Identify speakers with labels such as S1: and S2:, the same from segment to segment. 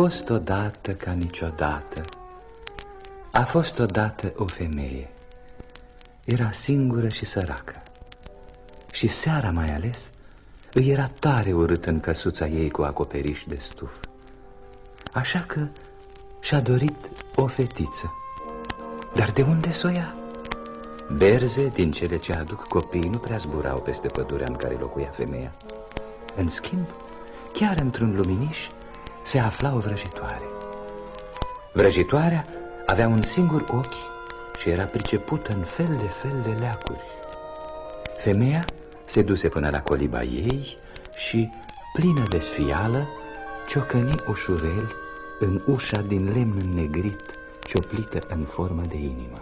S1: A fost odată ca niciodată. A fost odată o femeie. Era singură și săracă. Și seara mai ales Îi era tare urât în căsuța ei cu acoperiș de stuf. Așa că și-a dorit o fetiță. Dar de unde să o ia? Berze din cele ce aduc copiii nu prea zburau peste pădurea în care locuia femeia. În schimb, chiar într-un luminiș se afla o vrăjitoare. Vrăjitoarea avea un singur ochi și era pricepută în fel de fel de leacuri. Femeia se duse până la coliba ei și, plină de sfială, ciocăni ușurel în ușa din lemn negrit, cioplită în formă de inimă.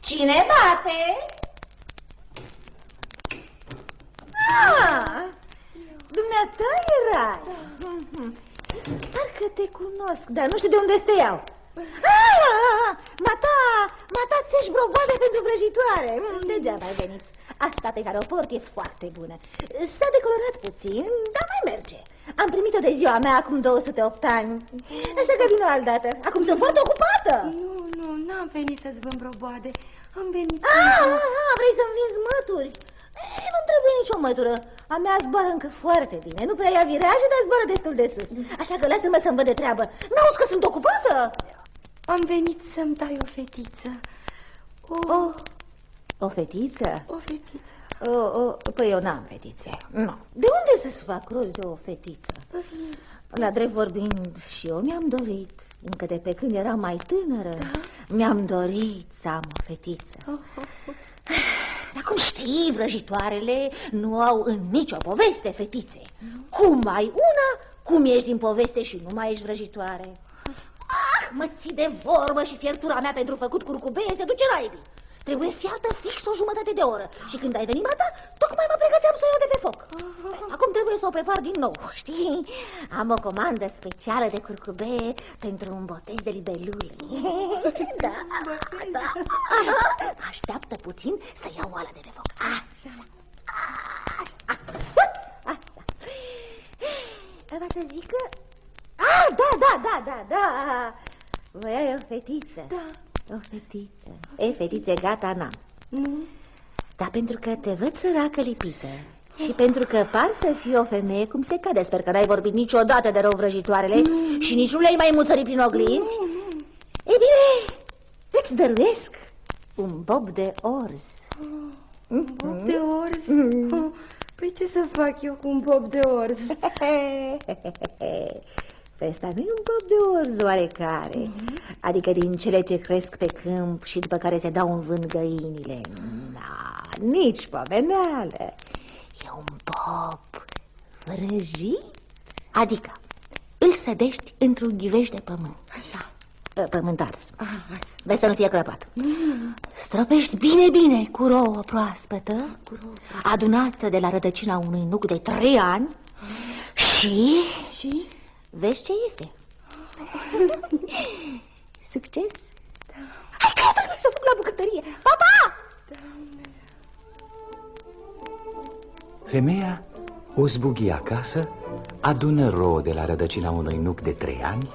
S2: Cine bate? Ah, dumneata erai. Da. Parcă te cunosc, dar nu știu de unde te iau. Ah, mata, mata ți-ești broboade pentru vrăjitoare. Mm, degeaba ai venit. Asta pe care o port e foarte bună. S-a decolorat puțin, dar mai merge. Am primit-o de ziua mea acum 208 ani. Așa că vin o altă dată. Acum sunt foarte ocupată.
S3: Nu, nu, n-am venit să-ți vând broboade. Am venit...
S2: Ah, ah, vrei să-mi vinzi mături? Nu trebuie nicio mătură. A mea zboară încă foarte bine. Nu prea ia viraje, dar zboară destul de sus. Așa că lasă-mă să-mi văd de treabă. N-auzi că sunt ocupată?
S3: Am venit să-mi dai o fetiță.
S2: O... o... O fetiță?
S3: O fetiță.
S2: O, o, păi eu n-am fetițe. Nu. De unde să-ți fac rost de o fetiță? Păi... La drept vorbind, și eu mi-am dorit, încă de pe când eram mai tânără, da? mi-am dorit să am o fetiță. Oh, oh, oh. Dar cum știi, vrăjitoarele nu au în nicio poveste fetițe. Cum ai una, cum ești din poveste și nu mai ești vrăjitoare. Ah, mă ții de vorbă și fiertura mea pentru făcut curcubee se duce raibii. Trebuie fiartă fix o jumătate de oră. Și când ai venit, mata, tocmai mă pregăteam să o iau de pe foc. Acum trebuie să o prepar din nou, știi? Am o comandă specială de curcube pentru un botez de libelule Da, da Așteaptă puțin să iau oala de pe foc. Așa, așa, așa. Va să zică... Ah, da, da, da, da, da. Voiai o fetiță.
S3: Da
S2: o fetiță. E, fetițe, gata, n-am. Nu? Dar pentru că te văd săracă lipită și pentru că par să fii o femeie cum se cade Sper că n-ai vorbit niciodată de rău vrăjitoarele mm. Și nici nu le-ai mai muțărit prin oglinzi mm. E bine, îți dăruiesc un bob de orz
S3: oh, Un bob de orz? Mm. Oh, păi ce să fac eu cu un bob de orz?
S2: Ăsta nu e un pop de orz oarecare. Mm -hmm. Adică din cele ce cresc pe câmp și după care se dau în vânt găinile. Da, nici pomeneală E un pop vrăjit? Adică îl sădești într-un ghiveș de pământ.
S3: Așa.
S2: Ă, Pământ ars.
S3: Ah, ars.
S2: Vezi să nu fie crăpat. Mm. Stropești bine, bine cu rouă proaspătă,
S3: cu rouă proaspătă.
S2: Adunată de la rădăcina unui nuc de trei ani mm. Și...
S3: Și...
S2: Vezi ce iese? Succes? Da. Hai că trebuie să fug la bucătărie. Papa! Da.
S1: Femeia o zbughi acasă, adună rouă de la rădăcina unui nuc de trei ani,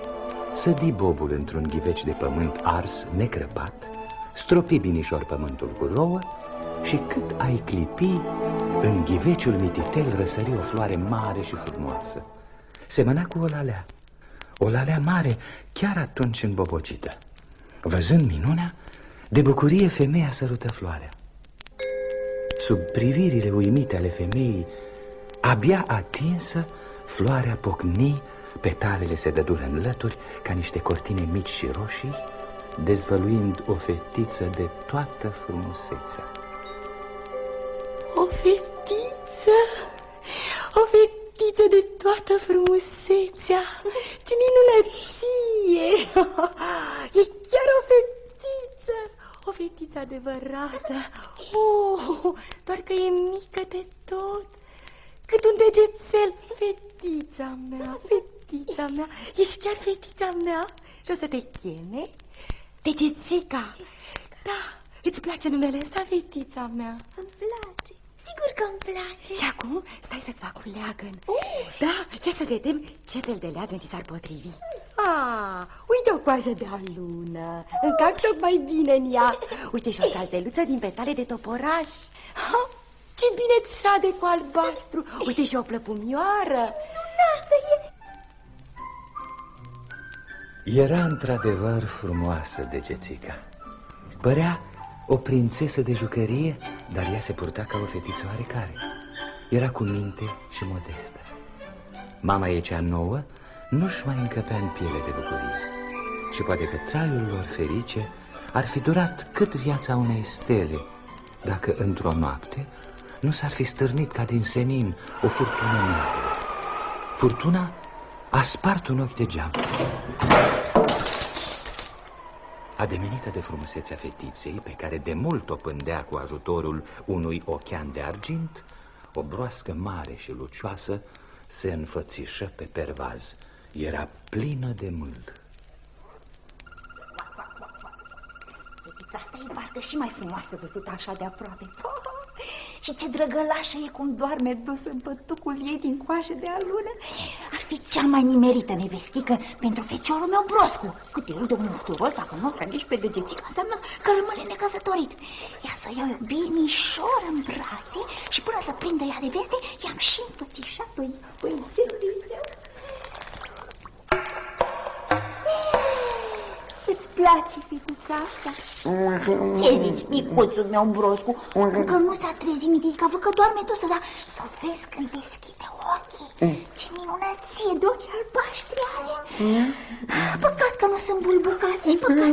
S1: sădi bobul într-un ghiveci de pământ ars, necrăpat, stropi binișor pământul cu rouă și cât ai clipi, în ghiveciul mititel răsări o floare mare și frumoasă. Semăna cu o lalea O lalea mare chiar atunci îmbobocită Văzând minunea, de bucurie femeia sărută floarea Sub privirile uimite ale femeii Abia atinsă, floarea pocni Petalele se dădură în lături ca niște cortine mici și roșii Dezvăluind o fetiță de toată frumusețea
S3: O fetiță? O fetiță? Fetiță de toată frumusețea. Ce minunăție! E chiar o fetiță. O fetiță adevărată. Oh, Doar că e mică de tot. Cât un degețel. Fetița mea, fetița mea. Ești chiar fetița mea? Și o să te cheme Degețica. Da, îți place numele ăsta, fetița mea?
S2: Îmi place Sigur
S3: că îmi place.
S4: Și acum stai să-ți fac un leagăn. Oh. Da, ia să vedem ce fel de leagăn ți s-ar potrivi. Ah, uite o coajă de alună. Încac tocmai bine în ea. Uite și o salteluță din petale de toporaș. Ha, Ce bine șade cu albastru. Uite și o plăpumioară.
S3: Ce e
S1: Era într-adevăr frumoasă degețica. Părea o prințesă de jucărie, dar ea se purta ca o fetiță oarecare. Era cu minte și modestă. Mama ei cea nouă nu-și mai încăpea în piele de bucurie. Și poate că traiul lor ferice ar fi durat cât viața unei stele Dacă într-o noapte nu s-ar fi stârnit ca din senin o furtună neagră. Furtuna a spart un ochi de geam Ademenită de frumusețea fetiței, pe care de mult o pândea cu ajutorul unui ochean de argint, o broască mare și lucioasă se înfățișă pe pervaz. Era plină de mâl.
S2: Fetița asta e parcă și mai frumoasă văzută așa de aproape. Și ce drăgălașă e cum doarme dus în pătucul ei din coașă de alună. Ar fi cea mai nimerită nevestică pentru feciorul meu Broscu. Cât el de un mufturos, dacă nu nici pe degețica, înseamnă că rămâne necăsătorit. Ia să o iau binișor în brațe și până să prindă ea de veste, i-am și înfățișat băiețelului meu. Place fetița asta? Ce zici, micuțul meu, broscu? Încă nu s-a trezit mitica, văd că doarme dusă, dar să vezi când deschide ochii. Ce minunăție de ochi albaștri are. Păcat că nu sunt bulburcați, păcat.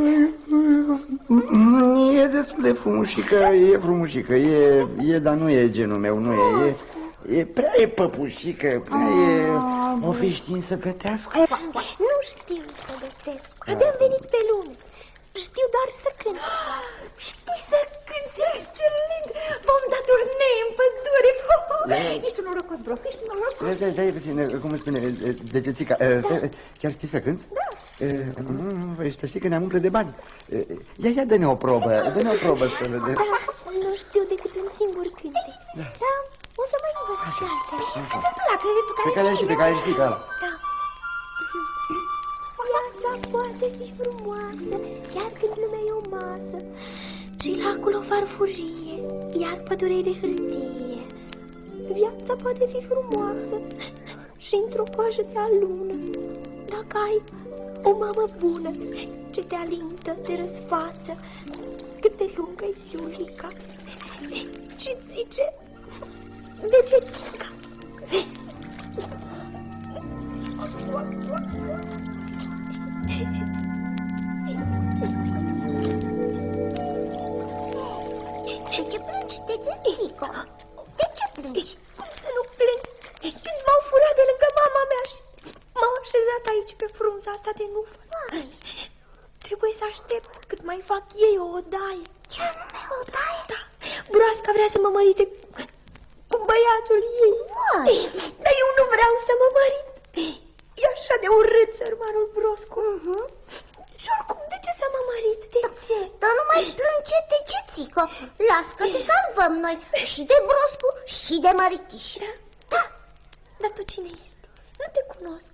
S5: E destul de frumușică, e frumușică, e, e, dar nu e genul meu, nu e, e E prea e păpușică, prea e... O fi știind să gătească?
S3: Nu știu să gătesc. Abia am venit pe lume. Știu doar să cânt.
S2: Știi să cânti excelent. V-am dat urnei în pădure. Ești un norocos, bros, ești un norocos.
S5: Stai, stai puțin, cum îți spune, degețica, da. chiar știi să cânti?
S3: Da.
S5: Păi să știi că ne-am umplut de bani. Ia, ia, dă-ne o probă, dă-ne o probă să vedem.
S3: Da, nu știu decât un singur cântec. Da. da. O să mai învăț și altele.
S5: Pe care știi, pe care știi, ca
S3: Da. Viața poate fi frumoasă, chiar când lumea e o masă. Și lacul o farfurie, iar pădurea de hârtie. Viața poate fi frumoasă și într-o coajă de alună. Dacă ai o mamă bună ce te alintă, te răsfață, cât de lungă-i ziulica și zice Degețica.
S2: De ce plângi, degețica? De ce plângi?
S3: Cum să nu plâng? Când m-au furat de lângă mama mea și m-au așezat aici pe frunza asta de nufă. Trebuie să aștept cât mai fac ei o odaie.
S2: Ce anume odaie?
S3: Da, broasca vrea să mă mărite cu băiatul ei. Ai. Dar eu nu vreau să mă mărit. E așa de urât, sărmanul Broscu. Uh-huh. Și oricum, de ce să mă mărit? De da, ce?
S2: Dar nu mai plânge, de ce, țică? Las că te salvăm noi și de Broscu și de Măritiș.
S3: Da? Da. Dar tu cine ești? Nu te cunosc.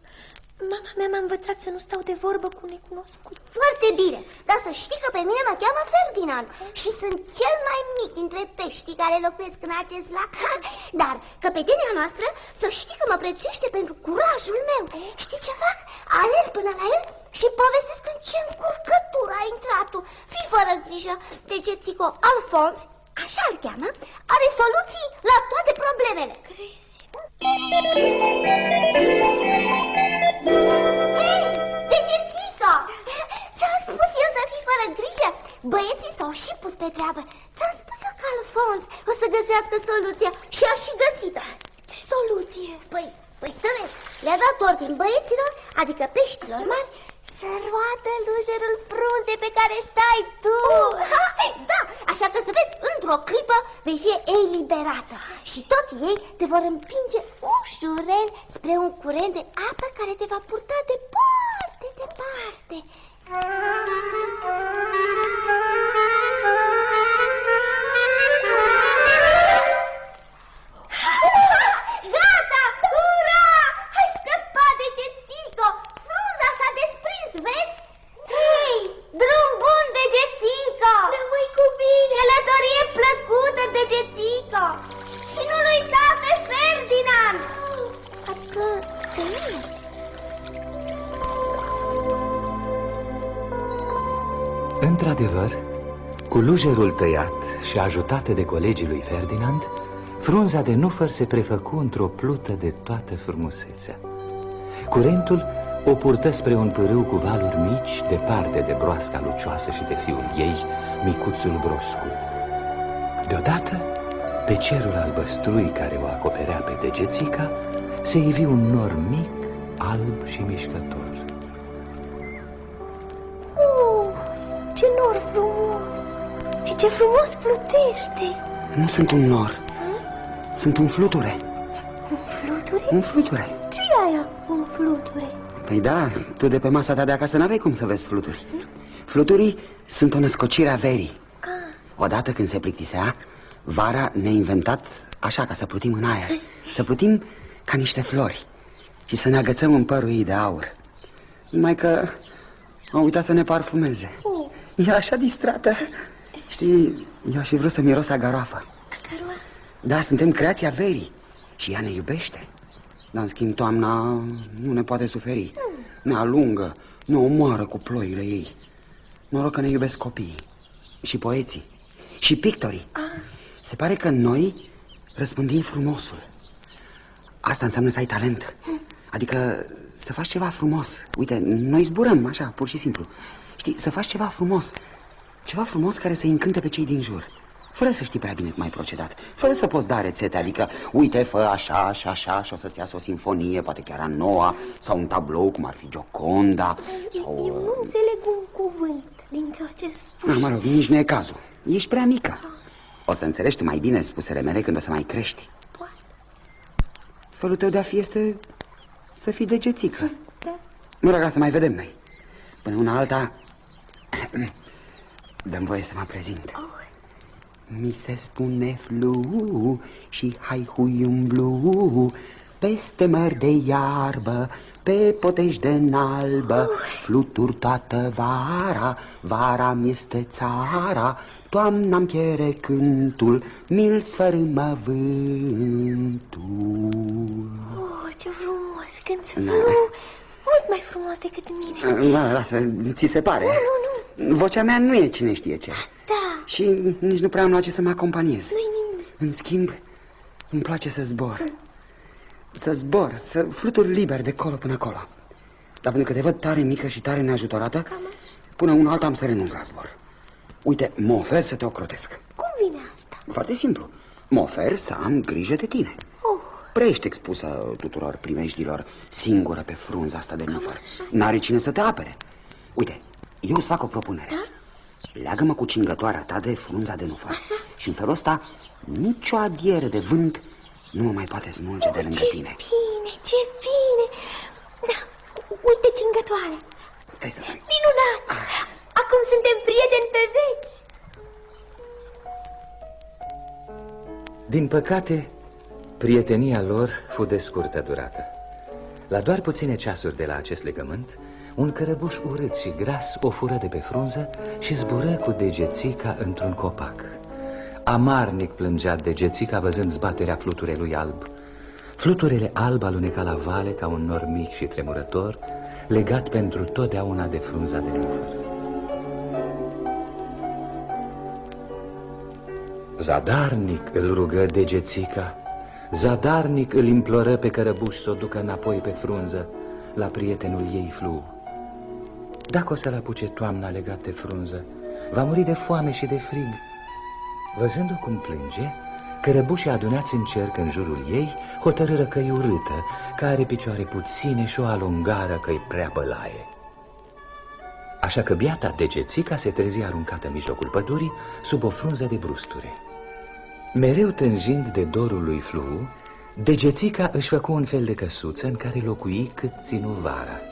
S3: Mama mea m-a învățat să nu stau de vorbă cu necunoscuți.
S2: Foarte bine, dar să știi că pe mine mă cheamă Ferdinand și sunt cel mai mic dintre peștii care locuiesc în acest lac. Dar căpetenia noastră să știi că mă prețuiește pentru curajul meu. Știi ce fac? Alerg până la el și povestesc în ce încurcătură a intrat tu. Fii fără grijă, degețico Alfons, așa îl cheamă, are soluții la toate problemele.
S3: Crezi?
S2: Hei, degețica! Ți-am spus eu să fii fără grijă Băieții s-au și pus pe treabă Ți-am spus eu că Alfons o să găsească soluția și a și găsit-o
S3: Ce soluție?
S2: Păi, păi să vezi, le-a dat ordin băieților, adică peștilor mari să roată lujerul frunze pe care stai tu oh. ha, Da, așa că să vezi, într-o clipă vei fi eliberată Și tot ei te vor împinge ușurel spre un curent de apă care te va purta departe, departe
S3: Vezi? Hei, drum bun, degețico! Rămâi cu bine! Călătorie plăcută, degețico! Și nu-l uita pe Ferdinand! Adică pe mine!
S1: Într-adevăr, cu lujerul tăiat și ajutată de colegii lui Ferdinand, frunza de nufăr se prefăcu într-o plută de toată frumusețea. Curentul o purtă spre un pârâu cu valuri mici, departe de broasca lucioasă și de fiul ei, micuțul Broscu. Deodată, pe cerul albăstrui care o acoperea pe degețica, se ivi un nor mic, alb și mișcător.
S3: uh, Ce nor frumos Și ce frumos plutește
S6: Nu sunt un nor. Sunt un fluture.
S3: Fluture?
S6: Un fluture.
S3: ce aia un fluture?
S6: Păi da, tu de pe masa ta de acasă n-aveai cum să vezi fluturi. Fluturii sunt o născocire a verii. Odată când se plictisea, vara ne-a inventat așa ca să plutim în aer. Să plutim ca niște flori și să ne agățăm în părul ei de aur. Numai că a uitat să ne parfumeze. E așa distrată. Știi, eu aș fi vrut să miros a garoafă. Da, suntem creația verii și ea ne iubește. Dar, în schimb, toamna nu ne poate suferi. Ne alungă, ne omoară cu ploile ei. Noroc că ne iubesc copiii și poeții și pictorii. Se pare că noi răspândim frumosul. Asta înseamnă să ai talent. Adică să faci ceva frumos. Uite, noi zburăm așa, pur și simplu. Știi, să faci ceva frumos. Ceva frumos care să încânte pe cei din jur. Fără să știi prea bine cum ai procedat Fără să poți da rețete, adică Uite, fă așa și așa și o să-ți iasă o sinfonie Poate chiar a noua Sau un tablou, cum ar fi Gioconda Sau...
S3: Eu nu înțeleg un cuvânt din tot ce spui.
S6: Ah, mă rog, nici nu e cazul. Ești prea mică. O să înțelegi tu mai bine spusele mele când o să mai crești.
S3: Poate.
S6: Felul tău de a fi este să fii degețică
S3: Da.
S6: Nu rog, să mai vedem noi. Până una alta Dăm voie să mă prezint Mi se spune flu și hai hui umblu Peste măr de iarbă, pe potești de nalbă. Flutur toată vara, vara mi este țara Toamna-mi piere cântul, mi-l sfărâmă vântul.
S3: Oh, ce frumos, când flu Mult mai frumos decât mine.
S6: Da, lasă, ți se pare? Nu, nu Vocea mea nu e cine știe ce.
S3: Da,
S6: Și nici nu prea am la ce să mă acompaniez.
S3: Nu-i nimic.
S6: În schimb, îmi place să zbor. Să zbor, să flutur liber de colo până acolo. Dar pentru că te văd tare mică și tare neajutorată Până una alta am să renunț la zbor. Uite, mă ofer să te ocrotesc.
S3: Cum vine asta?
S6: Foarte simplu. Mă ofer să am grijă de tine.
S3: Oh,
S6: Prea ești expusă tuturor primejdilor Singură pe frunza asta de nufăr. N-are cine să te apere. Uite, eu îți fac o propunere
S3: Da?
S6: Leagă-mă cu cingătoarea ta de frunza de nufăr
S3: Așa?
S6: Și în felul ăsta Nicio adiere de vânt Nu mă mai poate smulge de lângă
S3: ce
S6: tine
S3: bine, ce bine Da, uite cingătoarea
S6: Stai să vezi
S3: Minunat! Acum suntem prieteni pe veci
S1: Din păcate, prietenia lor fu de scurtă durată. La doar puține ceasuri de la acest legământ, un cărăbuș urât și gras o fură de pe frunză și zbură cu degețica într-un copac. Amarnic plângea degețica văzând zbaterea fluturelui alb. Fluturele alb aluneca la vale ca un nor mic și tremurător, legat pentru totdeauna de frunza de nufăr. Zadarnic îl rugă degețica, zadarnic îl imploră pe cărăbuș să o ducă înapoi pe frunză, la prietenul ei flu. Dacă o să-l apuce toamna legat de frunză, va muri de foame și de frig. Văzându cum plânge, cărăbușii adunați în cerc în jurul ei hotărâră că e urâtă, că are picioare puține și o alungară că-i prea bălaie. Așa că biata degețica se trezi aruncată în mijlocul pădurii, sub o frunză de brusture. Mereu tânjind de dorul lui Flu, degețica își făcu un fel de căsuță în care locui cât ținu vara.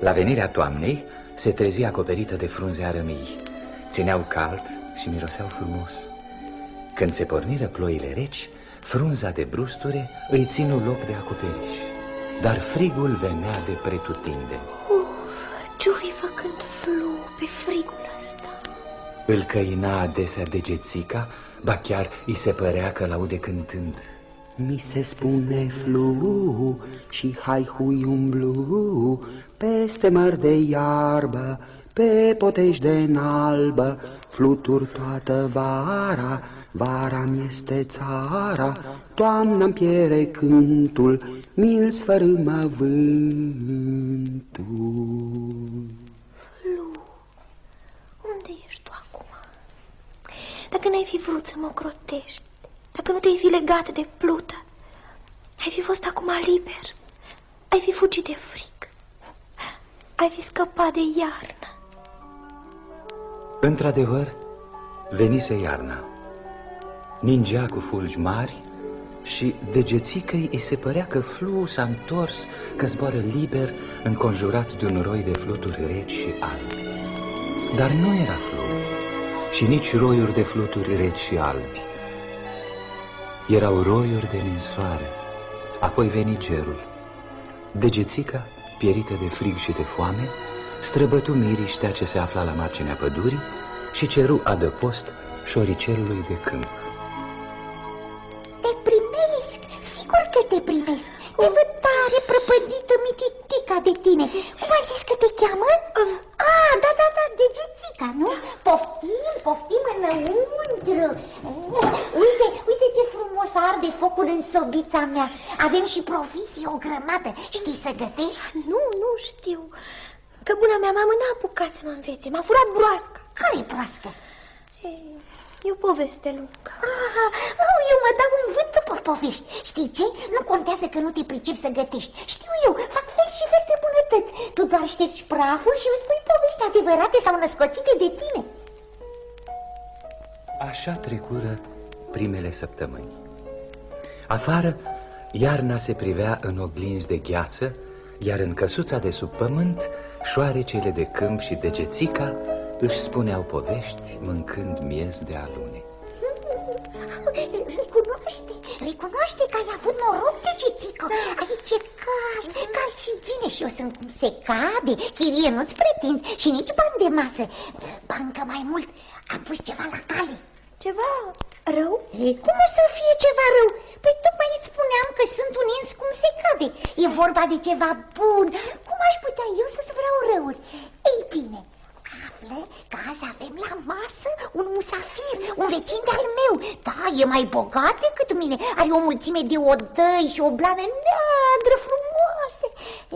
S1: La venirea toamnei se trezi acoperită de frunze arămii. Țineau cald și miroseau frumos. Când se porniră ploile reci, frunza de brusture îi ținu loc de acoperiș. Dar frigul venea de pretutindeni.
S3: Ce-o fi făcând flu pe frigul ăsta?
S1: Îl căina adesea degețica, ba chiar îi se părea că l-aude cântând.
S6: Mi se spune flu și hai hui umblu Peste măr de iarbă, pe potești de înalbă Flutur toată vara, vara mi este țara Toamna-mi piere cântul, mi-l sfărâmă vântul
S3: Lu, unde ești tu acum? Dacă n-ai fi vrut să mă crotești, dacă nu te-ai fi legat de plută, ai fi fost acum liber, ai fi fugit de fric, ai fi scăpat de iarnă.
S1: Într-adevăr, venise iarna. Ningea cu fulgi mari și degețicăi îi se părea că flu s-a întors, că zboară liber, înconjurat de un roi de fluturi reci și albi. Dar nu era flu și nici roiuri de fluturi reci și albi. Erau roiuri de ninsoare, apoi veni cerul. Degețica, pierită de frig și de foame, străbătu miriștea ce se afla la marginea pădurii și ceru adăpost șoricelului de câmp.
S7: Te primesc, sigur că te primesc Te văd tare prăpădită, mititica de tine Cum ai zis că te cheamă? Ah, da, da, da, degețica, nu? Poftim, poftim înăuntru Uite, uite ce frumos arde focul în sobița mea Avem și provizii o grămadă Știi să gătești?
S3: Nu, nu știu. Că buna mea mamă n-a apucat să mă învețe, m-a furat broasca.
S7: Care e proastă?
S3: E, e o poveste lungă.
S7: Ah, oh, eu mă dau în vânt după povești Știi ce? Nu contează că nu te pricepi să gătești Știu eu, fac fel și fel de bunătăți Tu doar ștergi praful și îmi spui povești adevărate sau născocite de tine
S1: Așa trecură primele săptămâni. Afară, iarna se privea în oglinzi de gheață, iar în căsuța de sub pământ, șoarecele de câmp și degețica își spuneau povești mâncând miez de alune.
S7: Recunoaște, recunoaște că ai avut noroc de cețică Aici e cald, cald și bine și eu sunt cum se cade Chirie nu-ți pretind și nici bani de masă Bancă mai mult, am pus ceva la cale
S3: Ceva rău?
S7: Ei, cum o să fie ceva rău? Păi tocmai îți spuneam că sunt un ins cum se cade. E vorba de ceva bun. Cum aș putea eu să-ți vreau răuri? Ei bine, află că azi avem la masă un musafir, un vecin de-al meu. Da, e mai bogat decât mine. Are o mulțime de odăi și o blană neagră frumoasă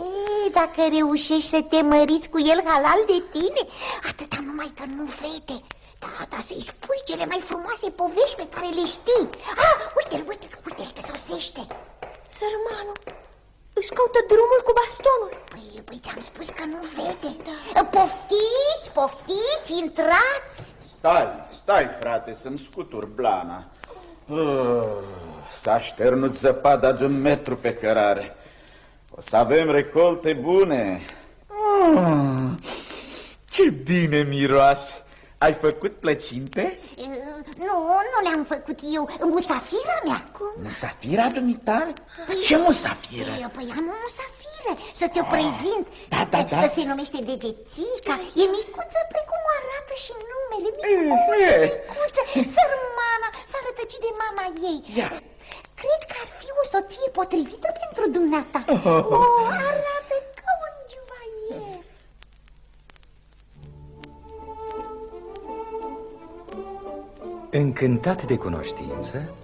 S7: Ei, dacă reușești să te măriți cu el halal de tine Atâta numai că nu vede da, da, să-i spui cele mai frumoase povești pe care le știi Ah, uite-l, uite-l, uite-l că sosește
S3: Sărmanul își caută drumul cu bastonul.
S7: Păi, păi ți-am spus că nu vede da. Poftiți, poftiți, intrați
S8: Stai, stai, frate, să-mi scutur blana. Uh, S-a șternut zăpada de un metru pe cărare. O să avem recolte bune. Uh, ce bine miroase! Ai făcut plăcinte?
S7: Nu, nu le-am făcut eu, musafira mea Cum?
S8: Musafira dumitale? Ce musafiră?
S7: Eu, păi am o musafiră, să ți-o prezint
S8: Da, da, da.
S7: Se numește Degețica, e micuță precum arată și numele Micuță,
S8: E, e.
S7: micuță, sărmana, s-a rătăcit de mama ei
S8: Ia.
S7: Cred că ar fi o soție potrivită pentru dumneata
S8: Oh.
S7: O, arată
S1: Încântat de cunoștință,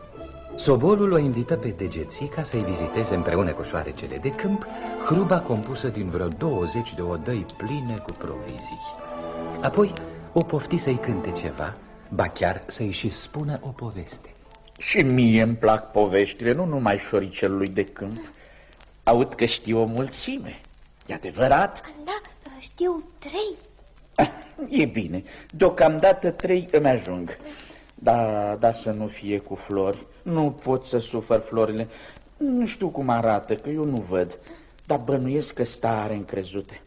S1: Sobolul o invită pe degețica să-i viziteze împreună cu șoarecele de câmp hruba compusă din vreo 20 de odăi pline cu provizii. Apoi o pofti să-i cânte ceva, ba chiar să-i și spună o poveste.
S8: Și mie îmi plac poveștile, nu numai șoricelului de câmp. Aud că știu o mulțime. E adevărat?
S3: Da, știu trei.
S8: Ah, E bine, deocamdată trei îmi ajung. Da, da să nu fie cu flori. Nu pot să sufăr florile. Nu știu cum arată, că eu nu văd. Dar bănuiesc că stare încrezute.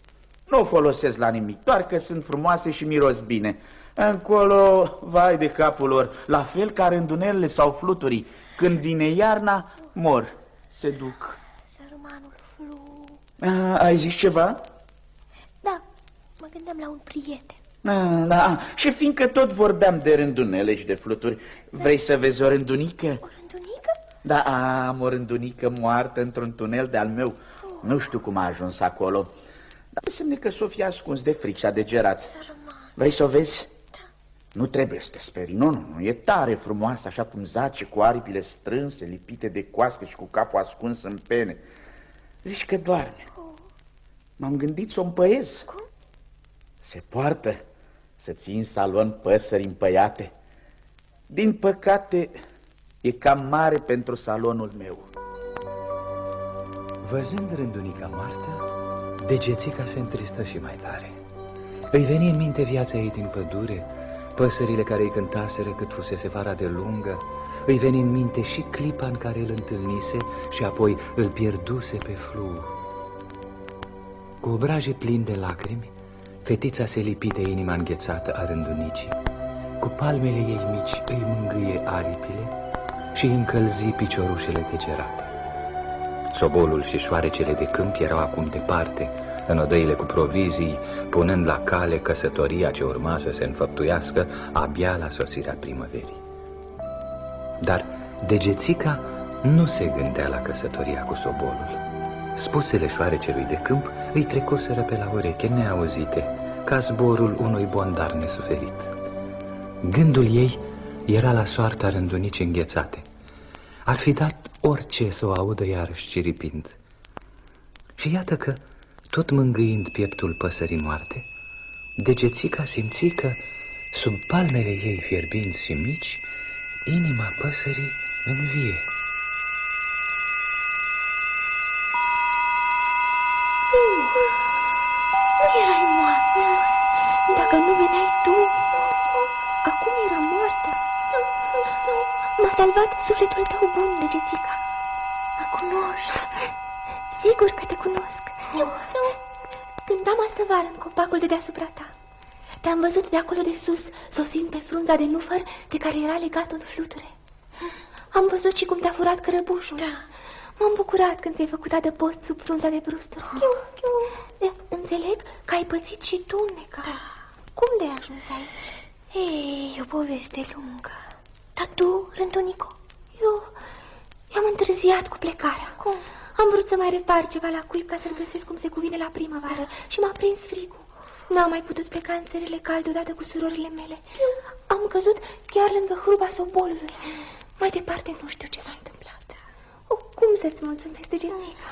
S8: Nu o folosesc la nimic, doar că sunt frumoase și miros bine. Încolo, vai de capul lor, la fel ca rândunelele sau fluturii. Când vine iarna, mor, se duc.
S3: Sărmanul Flu.
S8: A, ai zis ceva?
S3: Da, mă gândeam la un prieten.
S8: Da, da, și fiindcă tot vorbeam de rândunele și de fluturi, vrei să vezi o rândunică?
S3: O rândunică?
S8: Da, am o rândunică moartă într-un tunel de-al meu. Nu știu cum a ajuns acolo, dar semne că s-o fi ascuns de fric și a degerat. Vrei să o vezi?
S3: Da.
S8: Nu trebuie să te sperii, nu, nu, nu, e tare frumoasă, așa cum zace, cu aripile strânse, lipite de coaste și cu capul ascuns în pene. Zici că doarme. M-am gândit să o împăiez.
S3: Cum?
S8: Se poartă să ții în salon păsări împăiate. Din păcate, e cam mare pentru salonul meu.
S1: Văzând rândunica moartă, degețica se întristă și mai tare. Îi veni în minte viața ei din pădure, păsările care îi cântaseră cât fusese vara de lungă, îi veni în minte și clipa în care îl întâlnise și apoi îl pierduse pe flu. Cu obraje plini de lacrimi, fetița se lipi de inima înghețată a rândunicii. Cu palmele ei mici îi mângâie aripile și îi încălzi piciorușele degerate. Sobolul și șoarecele de câmp erau acum departe, în odăile cu provizii, punând la cale căsătoria ce urma să se înfăptuiască abia la sosirea primăverii. Dar degețica nu se gândea la căsătoria cu sobolul. Spusele șoarecelui de câmp îi trecuseră pe la ureche neauzite, ca zborul unui bondar nesuferit. Gândul ei era la soarta rândunicii înghețate. Ar fi dat orice să o audă iarăși ciripind. Și iată că, tot mângâind pieptul păsării moarte, degețica simți că, sub palmele ei fierbinți și mici, inima păsării învie.
S3: Nu erai moartă. Dacă nu veneai tu, acum era moartă. M-a salvat sufletul tău bun, degețica. Mă cunoști. Sigur că te cunosc. Cântam astă vară în copacul de deasupra ta. Te-am văzut de acolo de sus, sosind pe frunza de nufăr de care era legat un fluture. Am văzut și cum te-a furat cărăbușul. Da. M-am bucurat când ți-ai făcut adăpost sub frunza de brusturi. De, înțeleg că ai pățit și tu un necaz. Da. Cum de ai ajuns aici? Ei, e o poveste lungă. Dar tu, Rântunico? Eu... Eu am întârziat cu plecarea. Cum? Am vrut să mai repar ceva la cuib ca să-l găsesc cum se cuvine la primăvară și m-a prins frigul. N-am mai putut pleca în țările calde odată cu surorile mele. Am căzut chiar lângă hruba sobolului. Mai departe nu știu ce s-a întâmplat. O, cum să-ți mulțumesc, degențica?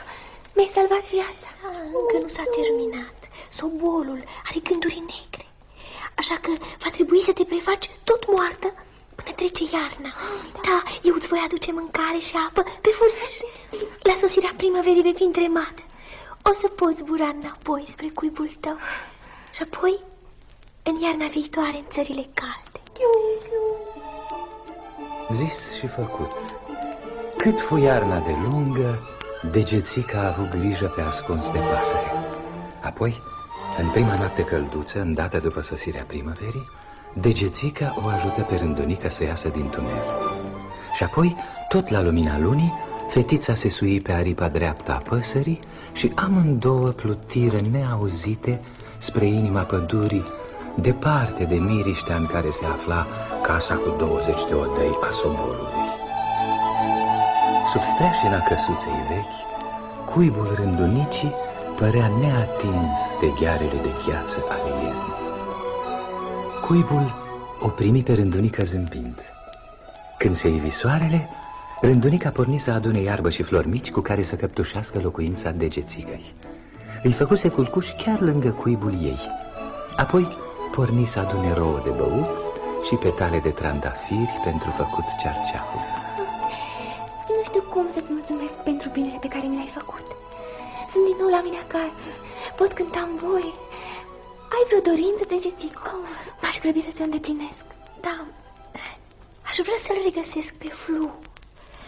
S3: Mi-ai salvat viața. Încă nu s-a terminat. Sobolul are gânduri negre. Așa că va trebui să te prefaci tot moartă până trece iarna. Da, eu îți voi aduce mâncare și apă pe furiș. La sosirea primăverii vei fi întremată. O să poți zbura înapoi spre cuibul tău. Și apoi, în iarna viitoare, în țările calde.
S1: Zis și făcut. Cât fu iarna de lungă, degețica a avut grijă pe ascuns de pasăre. Apoi, în prima noapte călduță, îndată după sosirea primăverii, degețica o ajută pe rândunica să iasă din tunel. Și apoi, tot la lumina lunii, fetița se sui pe aripa dreaptă a păsării și amândouă plutiră neauzite spre inima pădurii, departe de miriștea în care se afla casa cu 20 de odăi a sobolului. Sub streașina căsuței vechi, cuibul rândunicii părea neatins de ghearele de gheață ale iernii. Cuibul o primi pe rândunica zâmbind. Când se ivi soarele, rândunica porni să adune iarbă și flori mici cu care să căptușească locuința degețigăi. Îi făcuse culcuș chiar lângă cuibul ei. Apoi porni să adune rouă de băut și petale de trandafiri pentru făcut cearceaful.
S3: Nu știu cum să-ți mulțumesc pentru binele pe care mi l-ai făcut. Sunt din nou la mine acasă. Pot cânta în voie. Ai vreo dorință, degețico? M-aș grăbi să ți-o îndeplinesc. Da, aș vrea să-l regăsesc pe Flu.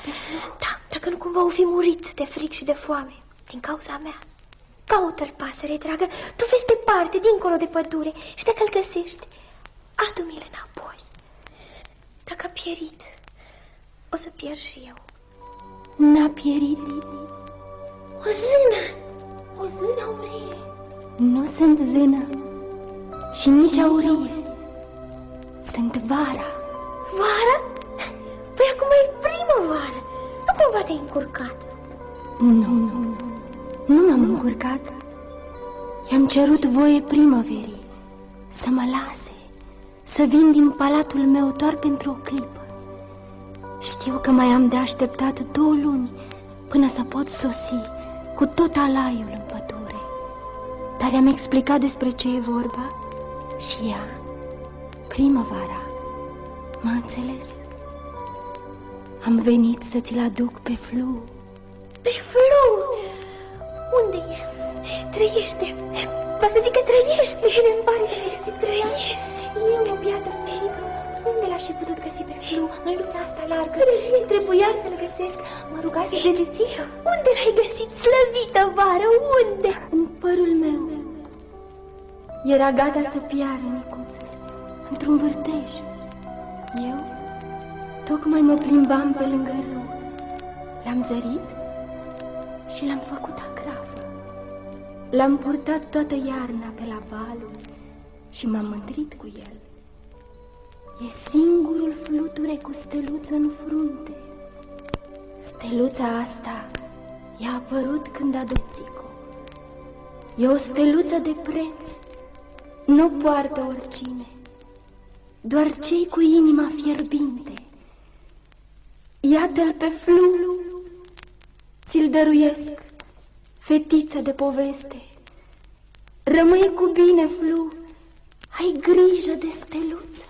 S3: Pe Flu? Da, dacă nu cumva o fi murit de fric și de foame, din cauza mea. Caută-l, pasăre dragă, tu vezi departe, dincolo de pădure și dacă îl găsești, adu-mi-l înapoi. Dacă a pierit, o să pierd și eu. N-a pierit. O zână! O zână aurie! Nu sunt zână.
S9: Și nici aurie. Sunt vara.
S3: Vara? Păi acum e primăvară. Nu cumva te-ai încurcat?
S9: Nu, nu, nu m-am încurcat. I-am cerut voie primăverii să mă lase, să vin din palatul meu doar pentru o clipă. Știu că mai am de așteptat două luni până să pot sosi cu tot alaiul în pădure. Dar i-am explicat despre ce e vorba și ea, primăvara, m-a înțeles. Am venit să ți-l aduc pe flu.
S3: Pe flu! Unde e? Trăiește! Va să zic că trăiește! Îmi pare că trăiește! Eu, o piatră mică, unde l-aș fi putut găsi pe flu în lumea asta largă? Și trebuia să-l găsesc. Mă rugase degeții. Unde l-ai găsit, slăvită vară? Unde?
S9: În părul meu. Era gata să piară micuțul, într-un vârtej. Eu tocmai mă plimbam pe lângă râu. L-am zărit și l-am făcut agrafă. L-am purtat toată iarna pe la valuri și m-am mândrit cu el. E singurul fluture cu steluță în frunte. Steluța asta i-a apărut când a dopțico. E o steluță de preț. Nu poartă oricine, doar cei cu inima fierbinte. Iată-l pe flu, ți-l dăruiesc, fetiță de poveste. Rămâi cu bine, flu, ai grijă de steluță.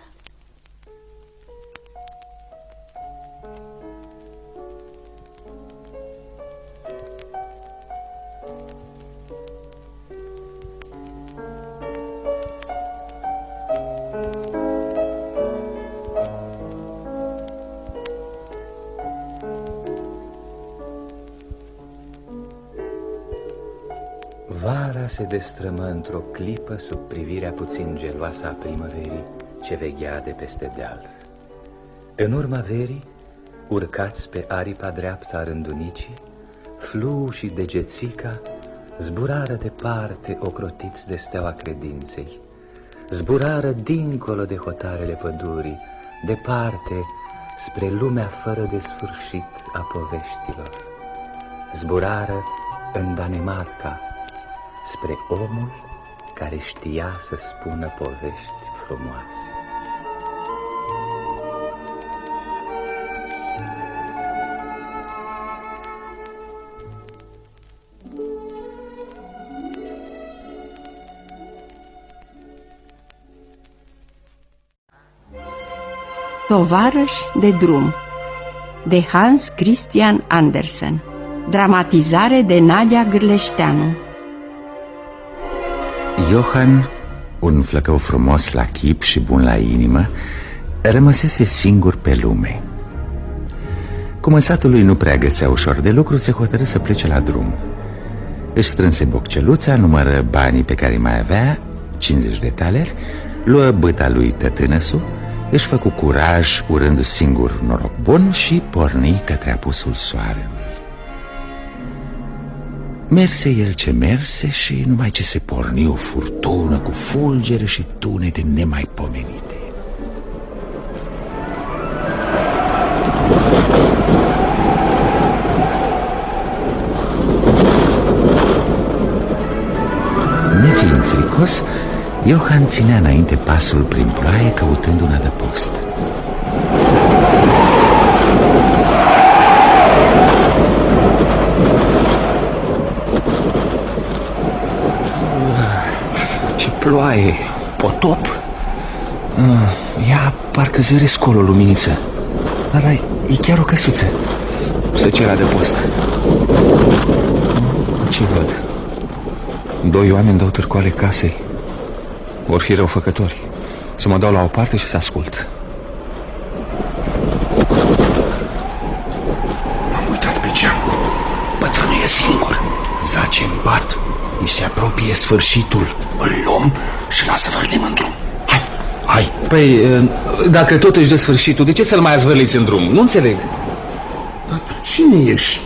S1: Se destrămă într-o clipă sub privirea puțin geloasă a primăverii ce veghea de peste deal. În urma verii, urcați pe aripa dreaptă a rândunicii, Flu și degețica zburară departe ocrotiți de steaua credinței, zburară dincolo de hotarele pădurii, departe spre lumea fără de sfârșit a poveștilor. Zburară în Danemarca, spre omul care știa să spună povești frumoase.
S10: Tovarăș de drum de Hans Christian Andersen Dramatizare de Nadia Gârleșteanu
S11: Johan, un flăcău frumos la chip și bun la inimă, rămăsese singur pe lume. Cum în satul lui nu prea găsea ușor de lucru, se hotărâ să plece la drum. Își strânse bocceluța, numără banii pe care mai avea, 50 de taleri, luă băta lui tătânăsul, își făcu curaj, urându singur noroc bun și porni către apusul soarelui. Merse el ce merse și numai ce se porni o furtună cu fulgere și tunete nemaipomenite. Nefiind fricos, Johan ținea înainte pasul prin ploaie căutând un adăpost. Ce ploaie, potop? Ah, Ia parcă zăresc acolo luminiță. Dar e chiar o căsuță. Să cer adăpost Ce văd? Doi oameni dau târcoale casei. Vor fi răufăcători. Să mă dau la o parte și să ascult
S12: Am uitat pe geam. Bătrânul e singur. Zace în pat. Mi se apropie sfârșitul. Îl luăm și l asvârlim în drum. Hai, hai.
S13: Păi, dacă tot își dă sfârșitul, de ce să-l mai azvârliți în drum? Nu înțeleg.
S12: Dar tu cine ești?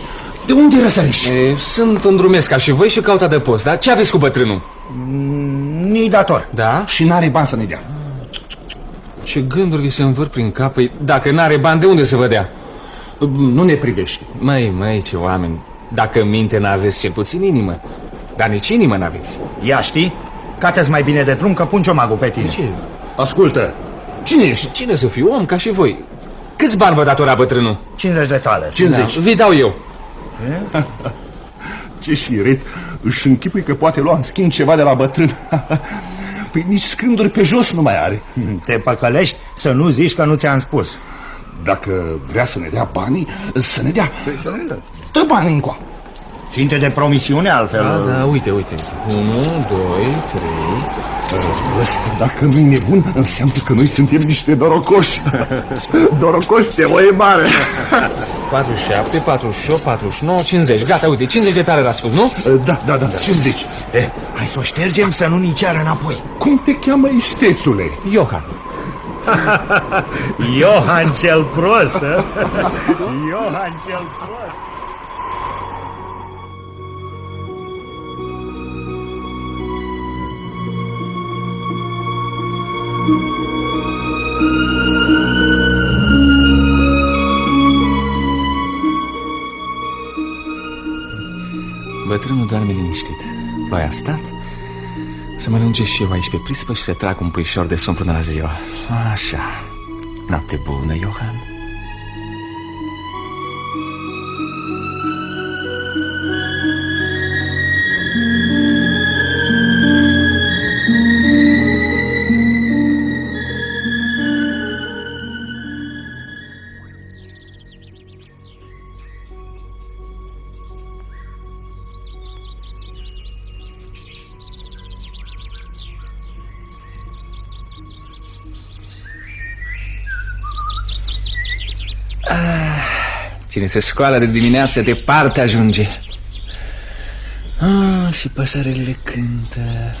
S12: De unde răsărești?
S13: E, sunt un drumesc ca și voi și caut adăpost, dar ce aveți cu bătrânul?
S12: ni dator.
S13: Da?
S12: Și n-are bani să ne dea.
S13: Ce gânduri vi se învârt prin cap? Păi, dacă n-are bani, de unde să vă dea?
S12: Nu ne privești.
S13: Măi, măi, ce oameni. Dacă minte n-aveți cel puțin inimă. Dar nici inimă n-aveți.
S12: Ia știi? Cate mai bine de drum că pun ciomagul pe tine.
S13: Ce?
S12: Ascultă, cine ești?
S13: Cine să fiu? Om ca și voi. Câți bani vă datora bătrânul?
S12: 50 de tale.
S13: 50. Vi dau eu.
S12: Ce șiret. Își închipui că poate lua în schimb ceva de la bătrân. Păi nici scânduri pe jos nu mai are. Te păcălești să nu zici că nu ți-am spus. Dacă vrea să ne dea banii, să ne dea. Păi să ne dea. Dă banii încoa. Ținte de promisiune altfel.
S13: Da, da, uite, uite. 1, 2, 3.
S12: Ăsta, dacă nu-i nebun, înseamnă că noi suntem niște dorocoși. dorocoși de oie mare.
S13: 47, 48, 49, 50. Gata, uite, 50 de tare răspuns, nu?
S12: Da, da, da, 50.
S5: Eh, hai să o ștergem să nu niceară înapoi.
S12: Cum te cheamă istețule?
S13: Iohan.
S12: Iohan cel prost, Iohan cel prost.
S13: Bătrânul doarme liniștit. Ploaia a stat. Să mă lungesc și eu aici pe prispă și să trag un puișor de somn până la ziua. Așa. Noapte bună, Iohan. Cine se scoală de dimineață departe ajunge. Ah, Și păsările cântă.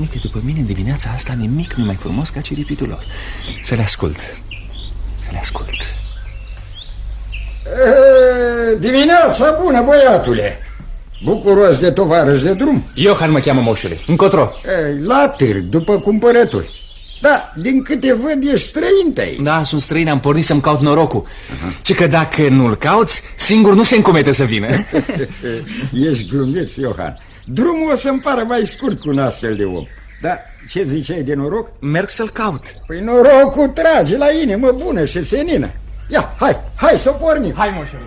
S13: Uite, după mine în dimineața asta nimic nu mai frumos ca ciripitul lor. Să le ascult. Să le ascult.
S14: E, dimineața bună, băiatule. Bucuros de tovarăș de drum.
S13: Iohan mă cheamă moșule, încotro?
S14: E, La târg, după cumpărături da, din câte văd ești străin pe aici.
S13: Da, sunt străin, am pornit să-mi caut norocul. Uh-huh. Ce că dacă nu-l cauți, singur nu se încomete să vină.
S14: Ești glumeț, Iohan. Drumul o să-mi pară mai scurt cu un astfel de om. Da, ce ziceai de noroc?
S13: Merg să-l caut.
S14: Păi norocul trage la inimă bună și senină. Ia, hai, hai să pornim.
S13: Hai, moșule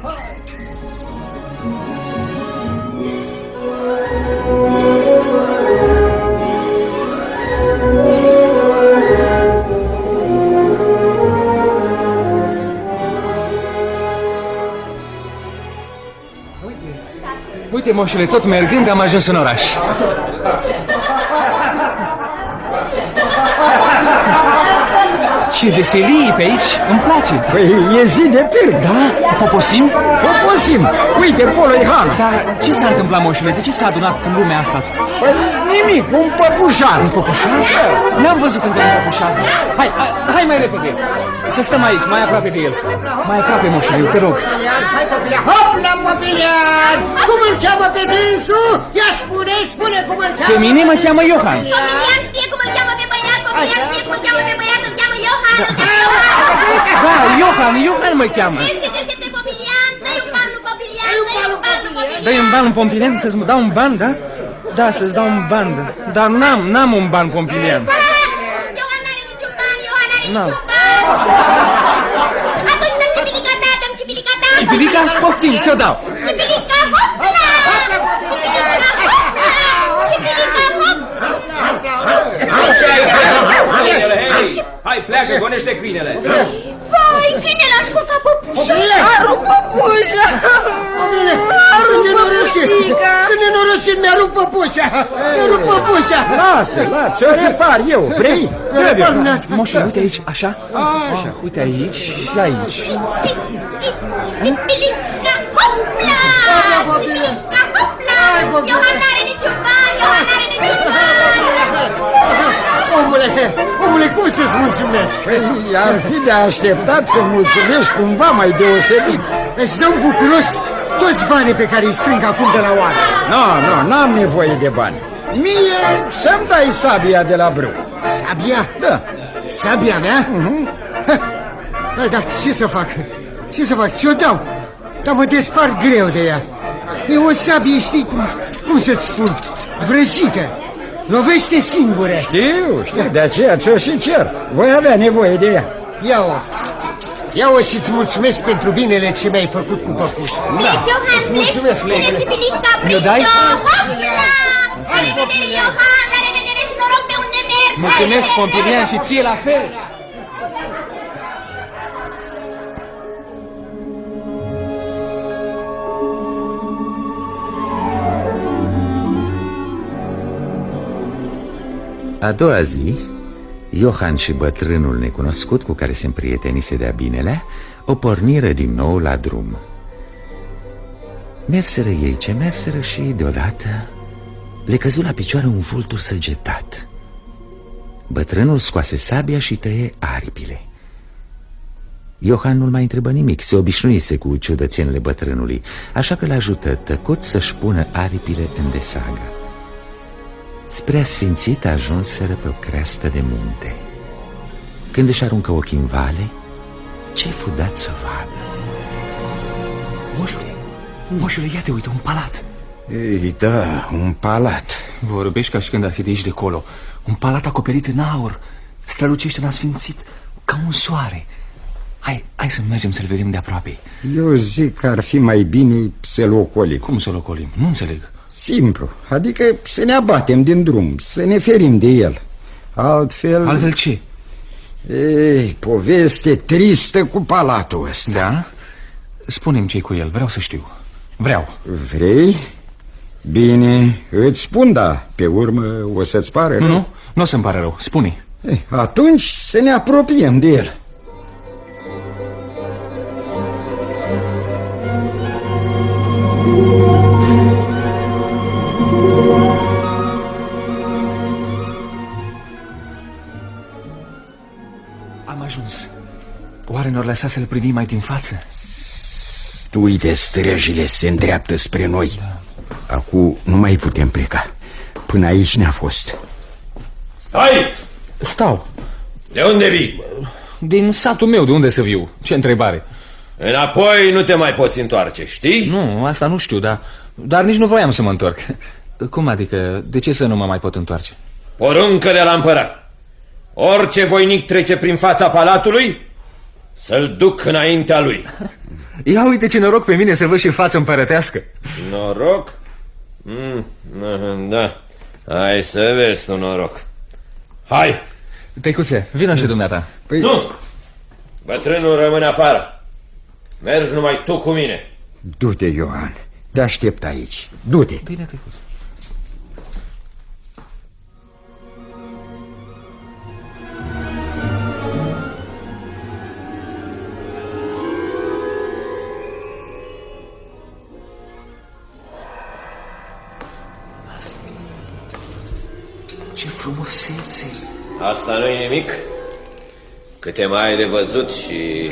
S13: Uite, moșule, tot mergând am ajuns în oraș Ce veselie pe aici, îmi place
S14: Păi e zi de târg
S13: Da? Poposim?
S14: Poposim, uite, acolo e Han
S13: Dar ce s-a întâmplat, moșule? De ce s-a adunat lumea asta?
S14: Păi nimic, un păpușar
S13: Un păpușar? N-am văzut încă un păpușar Hai, hai, hai mai repede Să stăm aici, mai aproape de el Mai aproape, moșule, te rog
S7: Hai, Popilian! Hop la Popilian! Cum îl cheamă pe dânsul? Ia spune, spune cum îl cheamă
S13: Pe mine mă cheamă Iohan
S15: Popilian știe cum îl cheamă pe băiat Popilian știe cum îl cheamă pe băiat Îl cheamă Iohan
S13: Da, Iohan, Iohan mă cheamă
S15: Ești ce este Popilian Dă-i un ban lui Popilian Dă-i un ban lui Popilian
S13: Dă-i un ban în Pompilian să-ți dau un ban, da? Da, să-ți dau un ban, da. Dar n-am, n-am un ban Pompilian
S15: Iohan n-are niciun ban Iohan n-are
S13: N-am.
S15: niciun ban Atunci dăm cipilica ta Dăm cipilica ta
S13: Cipilica? Poftim, ți-o dau
S15: Cipilica, hopla! Cipilica, hopla! Cipilica, hopla!
S16: Hai, pleacă, gonește câinele.
S15: Vai, câinele aș făca păpușa
S7: Popile!
S15: Arup păpușa.
S7: Popile, sunt nenorocit. Sunt nenorocit, mi-arup păpușa. Mi-arup păpușa.
S14: Lasă, lasă, ți-o repar eu, vrei?
S13: Moșule, uite aici, așa? Așa. Uite aici și aici.
S15: Cipilica, hopla! Cipilica, hopla! Iohan n-are niciun ban Iohan n-are niciun ban
S7: Omule, omule, cum să-ți mulțumesc?
S14: Păi, ar fi de așteptat să mulțumești cumva mai deosebit
S7: Îți dau bucuros toți banii pe care îi strâng acum de la oameni
S14: Nu, no, nu, no, n-am nevoie de bani Mie să-mi dai sabia de la brâu.
S17: Sabia?
S14: Da.
S17: Sabia mea? Da, da, ce să fac? Ce să fac? Ți-o dau. Dar mă despart greu de ea. E o sabie, știi cum, cum să-ți spun, vrăjită. Lovește singură.
S14: Știu, știu, de aceea ți-o și cer. Voi avea nevoie de ea.
S17: Ia-o. Ia-o și-ți mulțumesc pentru binele ce mi-ai făcut cu păpușa.
S15: Pleci, Johan,
S17: îți
S15: pleci,
S17: mulțumesc,
S15: spune
S17: Leila.
S15: și Bilica,
S17: Mi-o dai?
S15: Hopla! La revedere, Johan, la revedere și noroc pe unde mergi!
S13: Mulțumesc, Pompilian, și ție la fel.
S11: A doua zi, Johan și bătrânul necunoscut cu care se împrietenise de-a binele o porniră din nou la drum. Merseră ei ce merseră și deodată le căzu la picioare un vultur săgetat. Bătrânul scoase sabia și tăie aripile. Johan nu-l mai întrebă nimic, se obișnuise cu ciudățenile bătrânului, așa că l-ajută tăcut să-și pună aripile în desagă. Spre asfințit ajunseră pe o creastă de munte. Când își aruncă ochii în vale, ce fu dat să vadă?
S13: Moșule, moșule, ia te uite, un palat.
S14: Ei, da, un palat.
S13: Vorbești ca și când ar fi de aici de acolo. Un palat acoperit în aur, strălucește în asfințit, ca un soare. Hai, hai să mergem să-l vedem de aproape.
S14: Eu zic că ar fi mai bine să-l ocolim.
S13: Cum să-l ocolim? Nu înțeleg.
S14: Simplu, adică să ne abatem din drum, să ne ferim de el. Altfel...
S13: Altfel ce?
S14: Ei, poveste tristă cu palatul ăsta.
S13: Da? Spune-mi ce cu el, vreau să știu. Vreau.
S14: Vrei? Bine, îți spun, da. Pe urmă o să-ți pare
S13: Nu,
S14: rău.
S13: nu, nu o să-mi pare rău. Spune.
S14: Eh, atunci să ne apropiem de el.
S13: Am Oare ne-or lăsa să-l privim mai din față?
S14: Uite, străjile se îndreaptă spre noi. Da. Acum nu mai putem pleca. Până aici ne-a fost.
S16: Stai!
S13: Stau.
S16: De unde vii?
S13: Din satul meu, de unde să viu? Ce întrebare?
S16: Înapoi nu te mai poți întoarce, știi?
S13: Nu, asta nu știu, dar, dar nici nu voiam să mă întorc. Cum adică? De ce să nu mă mai pot întoarce?
S16: Poruncă de la împărat. Orice voinic trece prin fața palatului, să-l duc înaintea lui.
S13: Ia uite ce noroc pe mine să văd și față împărătească.
S16: Noroc? Mm, mm, da. Hai să vezi tu noroc. Hai!
S13: Tăicuțe, vină și dumneata.
S16: Păi... Nu! Bătrânul rămâne afară. Mergi numai tu cu mine.
S14: Du-te, Ioan. Te aștept aici. Du-te.
S13: Bine, tăicuțe. Ce frumusețe!
S16: Asta nu e nimic. Câte mai ai de văzut și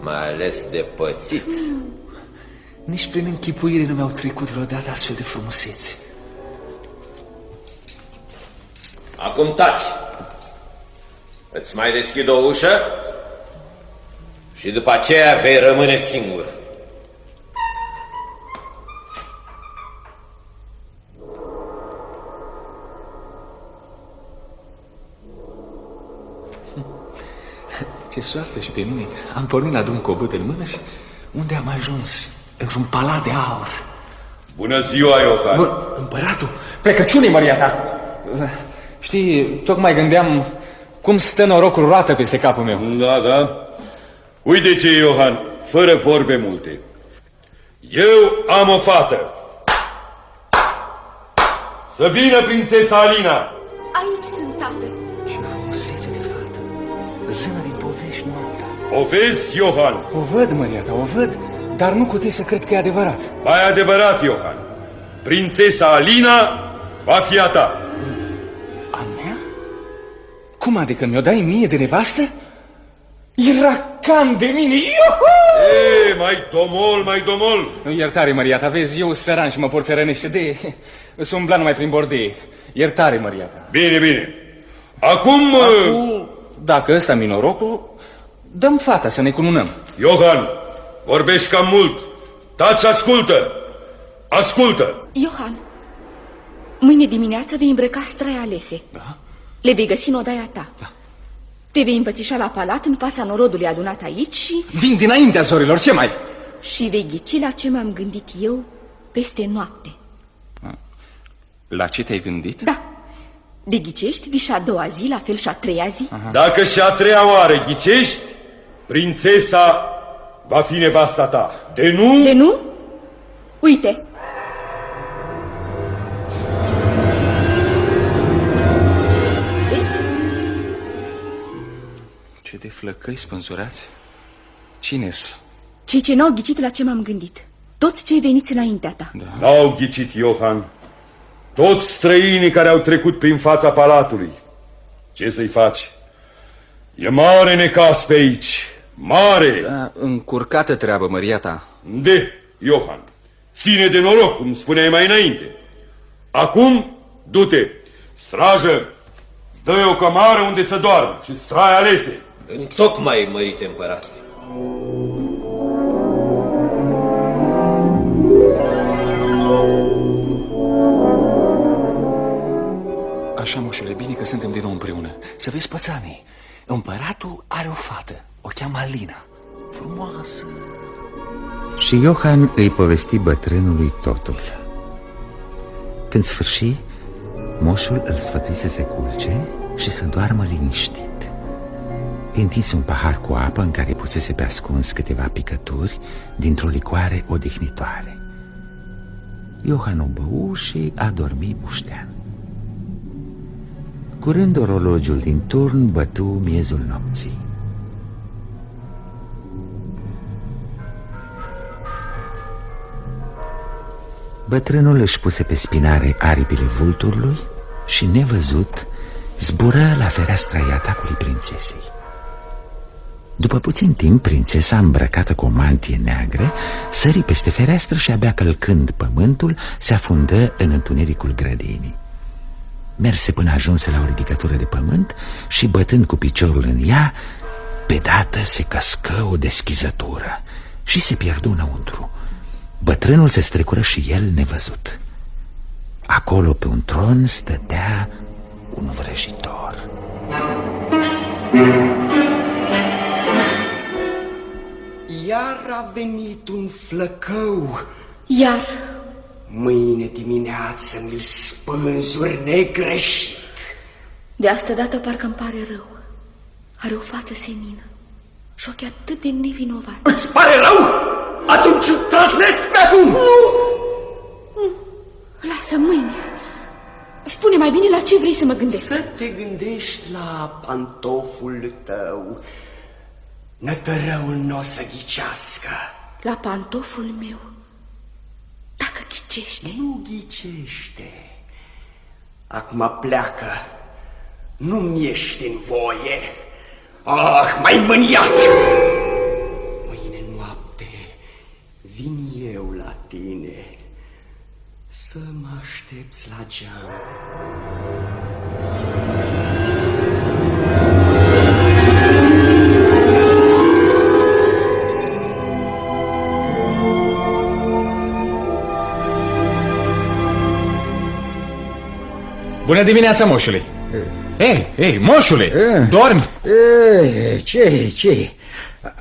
S16: mai ales de pățit.
S13: Nici prin închipuire nu mi-au trecut vreodată astfel de frumuseți.
S16: Acum taci. Îți mai deschid o ușă și după aceea vei rămâne singur.
S13: Soartă și pe mine. Am pornit la drum cu o bâtă în mână și unde am ajuns? Într-un palat de aur.
S18: Bună ziua, Iohan!
S13: Bun, împăratul, plecăciune, Maria ta. Știi, tocmai gândeam cum stă norocul roată peste capul meu.
S18: Da, da. Uite ce, Iohan, fără vorbe multe. Eu am o fată. Să vină prințesa Alina.
S3: Aici sunt, tată.
S13: Ce frumusețe de fată. Zână din povești, nu alta.
S18: O vezi, Iohan?
S13: O văd, Maria ta, o văd, dar nu cu să cred că e adevărat.
S18: Mai adevărat, Iohan. Prințesa Alina va fi a ta.
S13: A mea? Cum adică mi-o dai mie de nevastă? Era can de mine, iuhu!
S18: Ei, mai domol, mai domol.
S13: Iertare, Maria ta, vezi, eu săran și mă port țărănește de... Îs umbla numai prin bordei. Iertare, Maria ta.
S18: Bine, bine. Acum...
S13: Acum, dacă ăsta mi norocul, dăm fata să ne cununăm.
S18: Johan, vorbești cam mult. Taci, ascultă. Ascultă.
S19: Iohan, mâine dimineață vei îmbrăca strai alese.
S13: Da?
S19: Le vei găsi în odaia ta. Da. Te vei împățișa la palat în fața norodului adunat aici și...
S13: Vin dinaintea zorilor, ce mai?
S19: Și vei ghici la ce m-am gândit eu peste noapte.
S13: La ce te-ai gândit?
S19: Da. De ghicești, vii și a doua zi, la fel și a treia zi.
S18: Aha. Dacă și a treia oară ghicești, prințesa va fi nevasta ta. De nu...
S19: De nu? Uite,
S13: Ce de flăcăi spânzurați? Cine-s?
S19: cei ce n-au ghicit la ce m-am gândit. Toți cei veniți înaintea ta.
S18: Da. N-au ghicit, Johan. Toți străinii care au trecut prin fața palatului. Ce să-i faci? E mare necas pe aici. Mare!
S13: Da, încurcată treabă, măria ta.
S18: De, Johan. Ține de noroc, cum spuneai mai înainte. Acum, du-te. Strajă, dă o cămară unde să doarmă și strai alese.
S16: Întocmai, mărite împărate.
S13: Așa, moșule, bine că suntem din nou împreună. Să vezi pățanii. Împăratul are o fată, o cheamă Alina. Frumoasă.
S11: Și Iohan îi povesti bătrânului totul. Când sfârși, moșul îl sfătui să se culce și să doarmă liniștit. Îi întinse un pahar cu apă în care pusese pe ascuns câteva picături dintr-o licoare odihnitoare. Iohan o bău și a dormit muștean. Curând orologiul din turn bătu miezul nopții. Bătrânul își puse pe spinare aripile vulturului și, nevăzut, zbură la fereastra iatacului prințesei. După puțin timp, prințesa, îmbrăcată cu o mantie neagră, sări peste fereastră și abia călcând pământul, se afundă în întunericul grădinii. Merse până ajunse la o ridicătură de pământ și, bătând cu piciorul în ea, pe dată se căscă o deschizătură și se pierdu înăuntru. Bătrânul se strecură și el nevăzut. Acolo, pe un tron, stătea un vrăjitor.
S20: Iar a venit un flăcău.
S19: Iar?
S20: Mâine dimineață mi-l spânzuri negreșit.
S19: De asta dată parcă îmi pare rău. Are o față senină și ochi atât de nevinovat.
S20: Îți pare rău? Atunci îl trăsnesc pe acum!
S19: Nu! Nu! Lasă mâine. Spune mai bine la ce vrei să mă gândesc.
S20: Să te gândești la pantoful tău. Nătărăul nu o să ghicească.
S19: La pantoful meu? Dacă ghicește?
S20: Nu ghicește. Acum pleacă. Nu-mi ești în voie. Ah, mai mâniat! Mâine noapte vin eu la tine să mă aștepți la geam.
S13: Bună dimineața, moșule! Ei, ei, moșule,
S14: E?
S13: dormi?
S14: E, ce, ce?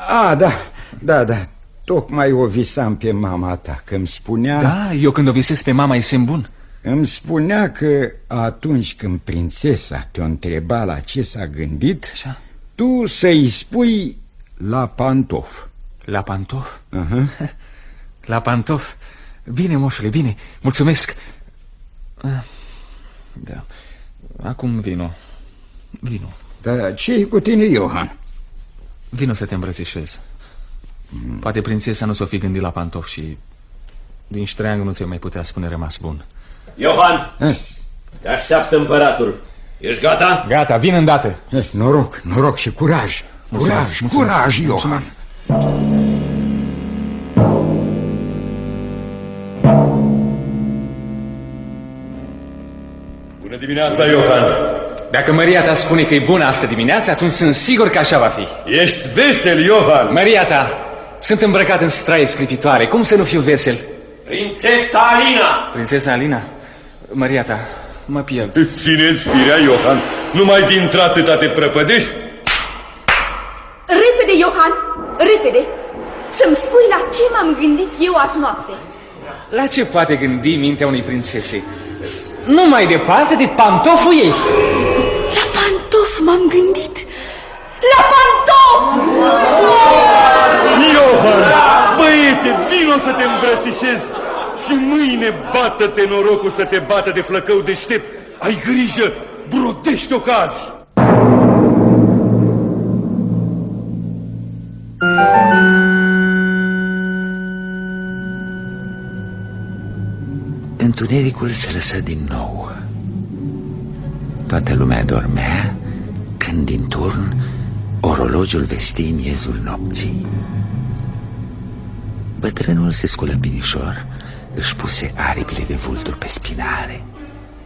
S14: A, da, da, da. Tocmai o visam pe mama ta, că îmi spunea...
S13: Da, eu când o visez pe mama e bun.
S14: Îmi spunea că atunci când prințesa te-o întreba la ce s-a gândit,
S13: Așa.
S14: tu să-i spui la pantof.
S13: La pantof?
S14: Uh-huh.
S13: La pantof. Bine, moșule, bine, mulțumesc. Ah, Da. Acum vino. Vino.
S14: Da, ce cu tine, Iohan?
S13: Vino să te îmbrățișez. Poate prințesa nu s-o fi gândit la pantof și din ștreangă nu ți-o mai putea spune rămas bun.
S16: Iohan, te așteaptă împăratul. Ești gata?
S13: Gata, vin îndată.
S14: Eh, Noroc, noroc și curaj. Curaj,
S13: Mulțumesc,
S14: curaj,
S13: mulțumesc,
S14: Iohan.
S18: Dimineața, Iohan!
S13: Dacă Maria ta spune că e bună asta dimineața, atunci sunt sigur că așa va fi.
S18: Ești vesel, Iohan!
S13: Maria ta, sunt îmbrăcat în straie scripitoare, cum să nu fiu vesel?
S16: Prințesa Alina!
S13: Prințesa Alina? Maria ta, mă pierd.
S18: Țineți firea, Iohan! Numai dintr atâta te prăpădești?
S19: Repede, Iohan, repede! Să-mi spui la ce m-am gândit eu azi noapte.
S13: La ce poate gândi mintea unei prințese? Nu mai departe de pantoful ei.
S19: La pantof m-am gândit. La pantof!
S18: Iohan! Băiete, vino să te îmbrățișezi și mâine bată-te norocul să te bată de flăcău deștept. Ai grijă, brodești ocazii.
S11: Întunericul se lăsă din nou. Toată lumea dormea când din turn orologiul vesti miezul nopții. Bătrânul se sculă binișor, își puse aripile de vultur pe spinare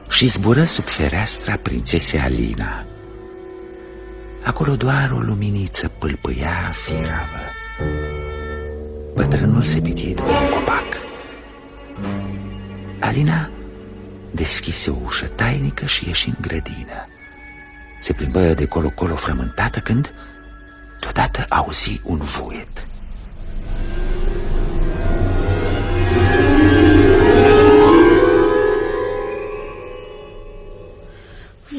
S11: și zbură sub fereastra prințesei Alina. Acolo doar o luminiță pâlpâia firavă. Bătrânul se pitie după un copac. Alina deschise o ușă tainică și ieși în grădină. Se plimbă de colo-colo frământată când deodată auzi un vuiet.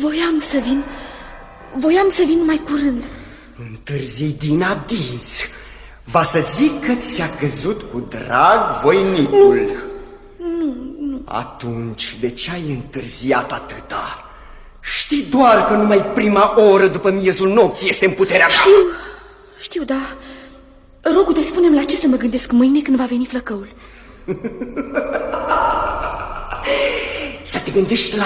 S19: Voiam să vin, voiam să vin mai curând.
S20: Întârzi din adins. Va să zic că ți-a căzut cu drag voinicul.
S19: Nu, nu.
S20: Atunci, de ce ai întârziat atâta? Știi doar că numai prima oră după miezul nopții este în puterea ta.
S19: Știu, știu, da. Rogul de spunem la ce să mă gândesc mâine când va veni flăcăul.
S20: Să te gândești la...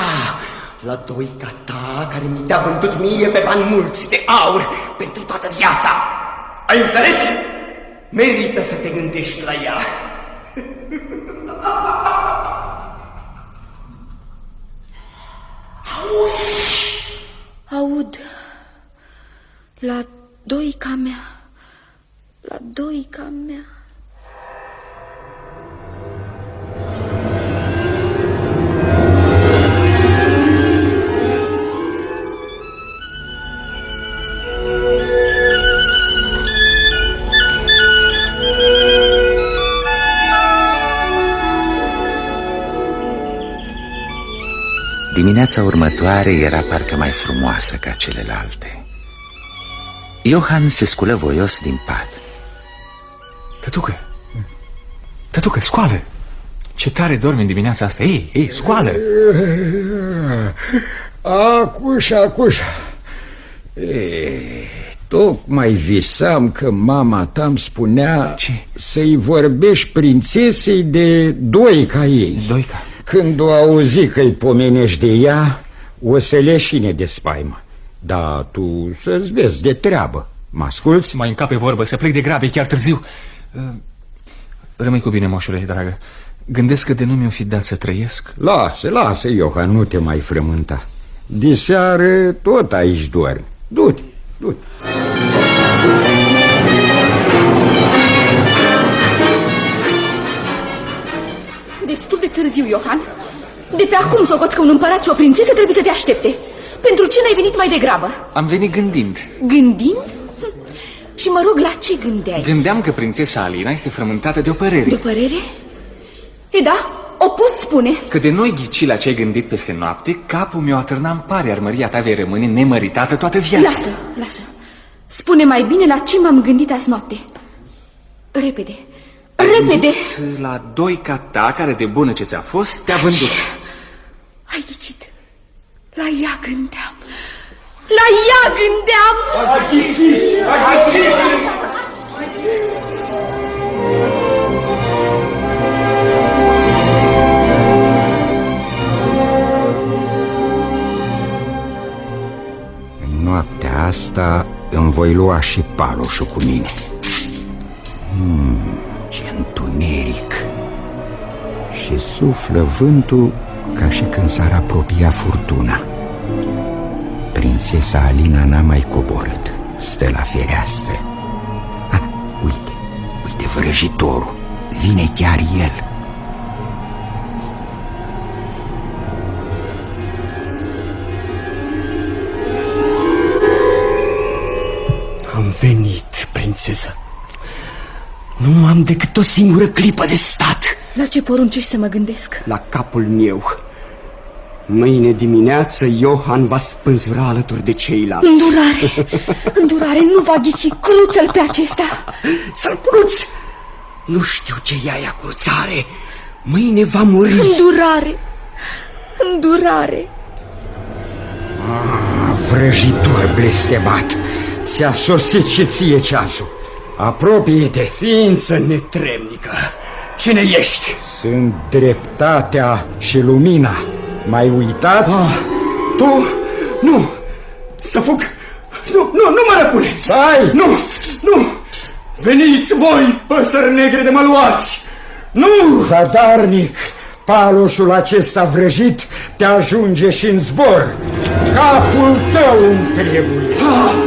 S20: La doica ta care mi te-a vândut mie pe bani mulți de aur pentru toată viața. Ai înțeles? Merită să te gândești la ea.
S19: Auzi? Aud. La doica mea. La doica mea.
S11: Dimineața următoare era parcă mai frumoasă ca celelalte. Johan se sculă voios din pat.
S13: Tătucă, tătucă, scoală! Ce tare dormi în dimineața asta. Ei, ei, scoală!
S14: Acușa, acușa. Tocmai visam că mama ta îmi spunea să-i vorbești prințesei de Doica ei.
S13: Doica?
S14: Când o auzi că-i pomenești de ea, o să leșine de spaimă. Da, tu să-ți vezi de treabă. Mă asculți?
S13: Mai încape vorbă, să plec de grabă, e chiar târziu. Uh, Rămâi cu bine, moșule, dragă. Gândesc că de nu mi-o fi dat să trăiesc.
S14: Lasă, lasă, Iohan, nu te mai frământa. Diseară tot aici dormi. Du-te, du-te.
S19: De târziu, Iohan. De pe acum socoți că un împărat și o prințesă trebuie să te aștepte. Pentru ce n-ai venit mai degrabă?
S13: Am venit gândind.
S19: Gândind? Hm. Și mă rog, la ce gândeai?
S13: Gândeam că prințesa Alina este frământată de o părere.
S19: De părere? E da, o pot spune.
S13: Că de noi ghici la ce ai gândit peste noapte, capul meu atârna în pare, iar măria ta vei rămâne nemăritată toată viața.
S19: Lasă, lasă. Spune mai bine la ce m-am gândit azi noapte. Repede,
S13: Ai
S19: repede.
S13: gândit La doica ta, care de bună ce ți-a fost, te-a vândut.
S19: Ai ghicit. La ea gândeam. La ea gândeam.
S14: În noaptea asta îmi voi lua și paloșul cu mine. Hmm, ce întuneric. Și suflă vântul ca și când s-ar apropia furtuna. Prințesa Alina n-a mai coborât, stă la fereastră. Ah, uite, uite vrăjitorul, vine chiar el.
S20: Am venit, prințesa. Nu am decât o singură clipă de stat
S3: La ce poruncești să mă gândesc?
S20: la capul meu. Mâine dimineață Johan va spânzura alături de ceilalți.
S3: Îndurare! Îndurare, nu va ghici, cruță-l pe acesta!
S20: Să-l cruți! Nu știu ce ia ea cruțare. Mâine va muri.
S3: Îndurare! Îndurare!
S14: Ah, vrăjitor blestemat, ți-a sosit și ție ceasul. Apropie-te!
S20: Ființă netremnică, cine ești?
S14: Sunt dreptatea și lumina. M-ai uitat?
S20: Ah, tu? Nu! Să fug! Nu, nu, nu mă răpune!
S14: Stai!
S20: Nu, nu! Veniți voi, păsări negre de mă luați! Nu!
S14: Zadarnic, paloșul acesta vrăjit te ajunge și în zbor. Capul tău îmi trebuie.
S20: Ah!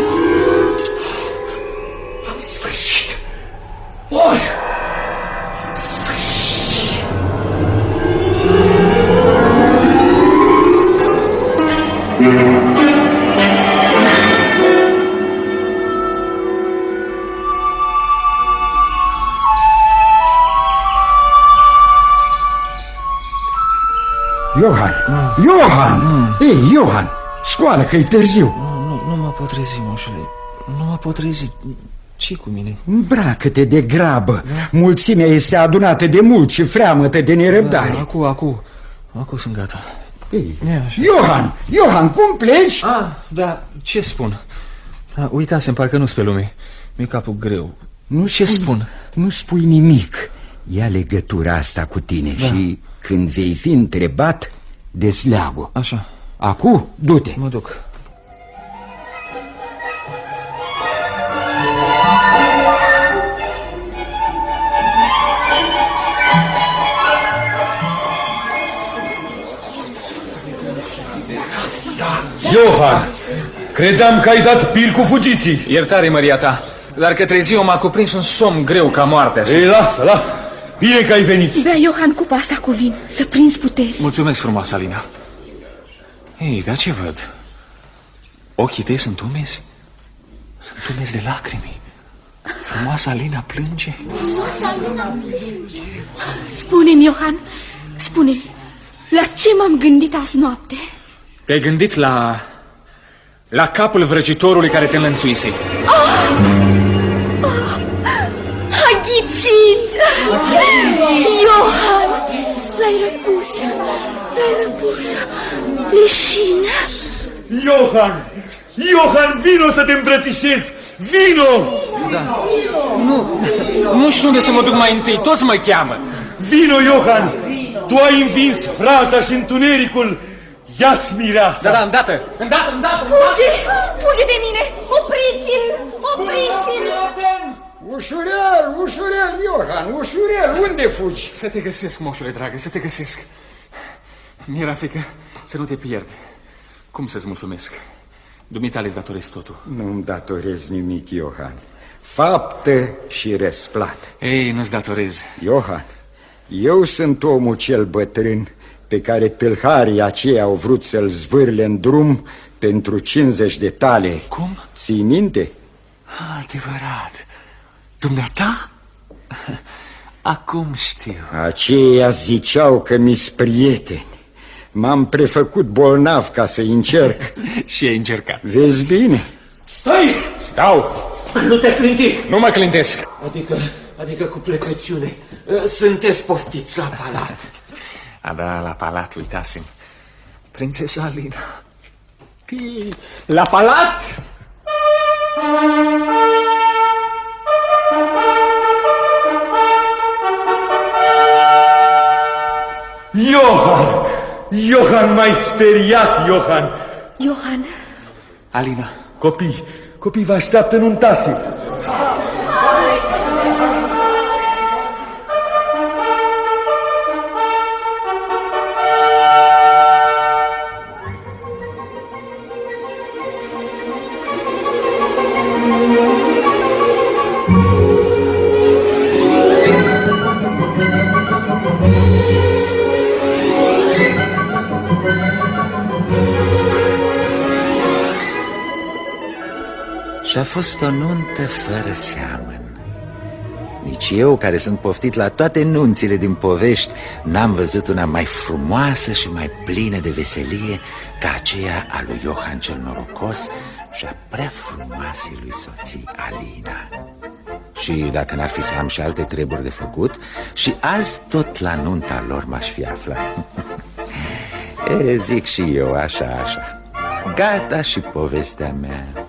S14: Ei, Johan, scoală că e târziu.
S13: Nu, nu mă pot trezi, moșule. Nu mă pot trezi. ce cu mine?
S14: Îmbracă-te de grabă. Mulțimea este adunată de mult și freamătă de nerăbdare.
S13: Da, acu, acu. Acu sunt gata.
S14: Ei,
S13: Ia așa.
S14: Johan, Johan, cum pleci?
S13: Ah, da, ce spun? Ah, uitasem, parcă nu-s pe lume. Mi-e capul greu.
S14: Nu
S13: Ce
S14: spui-
S13: spun?
S14: Nu spui nimic. Ia legătura asta cu tine
S13: Da.
S14: și când vei fi întrebat, desleagă.
S13: Așa.
S14: Acu, du-te.
S13: Mă duc.
S18: Johan, credeam că ai dat pir cu fugiții.
S13: Iertare, Maria ta, dar către ziua m-a cuprins un somn greu ca moartea.
S18: Ei, lasă, lasă. Bine că ai venit.
S3: Bea, Iohan, cupa asta cu vin, să prinzi puteri.
S13: Mulțumesc frumos, Alina. Ei, dar ce văd? Ochii tăi sunt umezi? Sunt umezi de lacrimi. Frumoasa Alina plânge?
S3: Spune-mi, Iohan, spune-mi, la ce m-am gândit azi noapte?
S13: Te-ai gândit la... la capul vrăjitorului care te înlănțuise.
S3: A ghicit! Iohan! L-ai răpus! L-ai răpus! Leșin!
S18: Johan, Johan, vino să te îmbrățișez. Vino!
S13: Da. Nu, nu știu unde să mă duc mai întâi, toți mă cheamă.
S18: Vino, Johan! Tu ai învins fraza și întunericul. Ia-ți mireasa!
S13: Da, da, îndată, îndată, îndată!
S3: Fuge! Fuge de mine! Opriți-l! Opriți-l!
S14: Ușurel, ușurel, Johan, ușurel, unde fugi?
S13: Să te găsesc, moșule dragă, să te găsesc. Mi-era frică să nu te pierd. Cum să-ți mulțumesc? Dumitale îți datoresc totul.
S14: Nu-mi datorez nimic, Johan. Faptă și răsplată.
S13: Ei, nu-ți datorez.
S14: Johan, eu sunt omul cel bătrân pe care tâlharii aceia au vrut să-l zvârle în drum pentru 50 de tale.
S13: Cum?
S14: Ții minte?
S13: Adevărat. Dumneata? Acum știu.
S14: Aceia ziceau că mi-s prieteni. M-am prefăcut bolnav ca să încerc.
S13: Și ai încercat.
S14: Vezi bine?
S18: Stai!
S13: Stau!
S20: Nu te clinti!
S13: Nu mă clintesc.
S20: Adică, adică cu plecăciune. Sunteți poftiți la palat.
S13: A, da, la palat, uitasem. Prințesa Alina. Tii, La palat?
S18: Johan! Johan, m-ai speriat, Johan!
S3: Iohan,
S13: Alina.
S18: Copii, copii vă așteaptă în
S11: Și a fost o nuntă fără seamăn. Nici eu, care sunt poftit la toate nunțile din povești N-am văzut una mai frumoasă și mai plină de veselie Ca aceea a lui Johan cel Norocos Și a prea frumoasei lui soții Alina. Și dacă n-ar fi să am și alte treburi de făcut Și azi tot la nunta lor m-aș fi aflat. E, Zic și eu așa, așa. Gata și povestea mea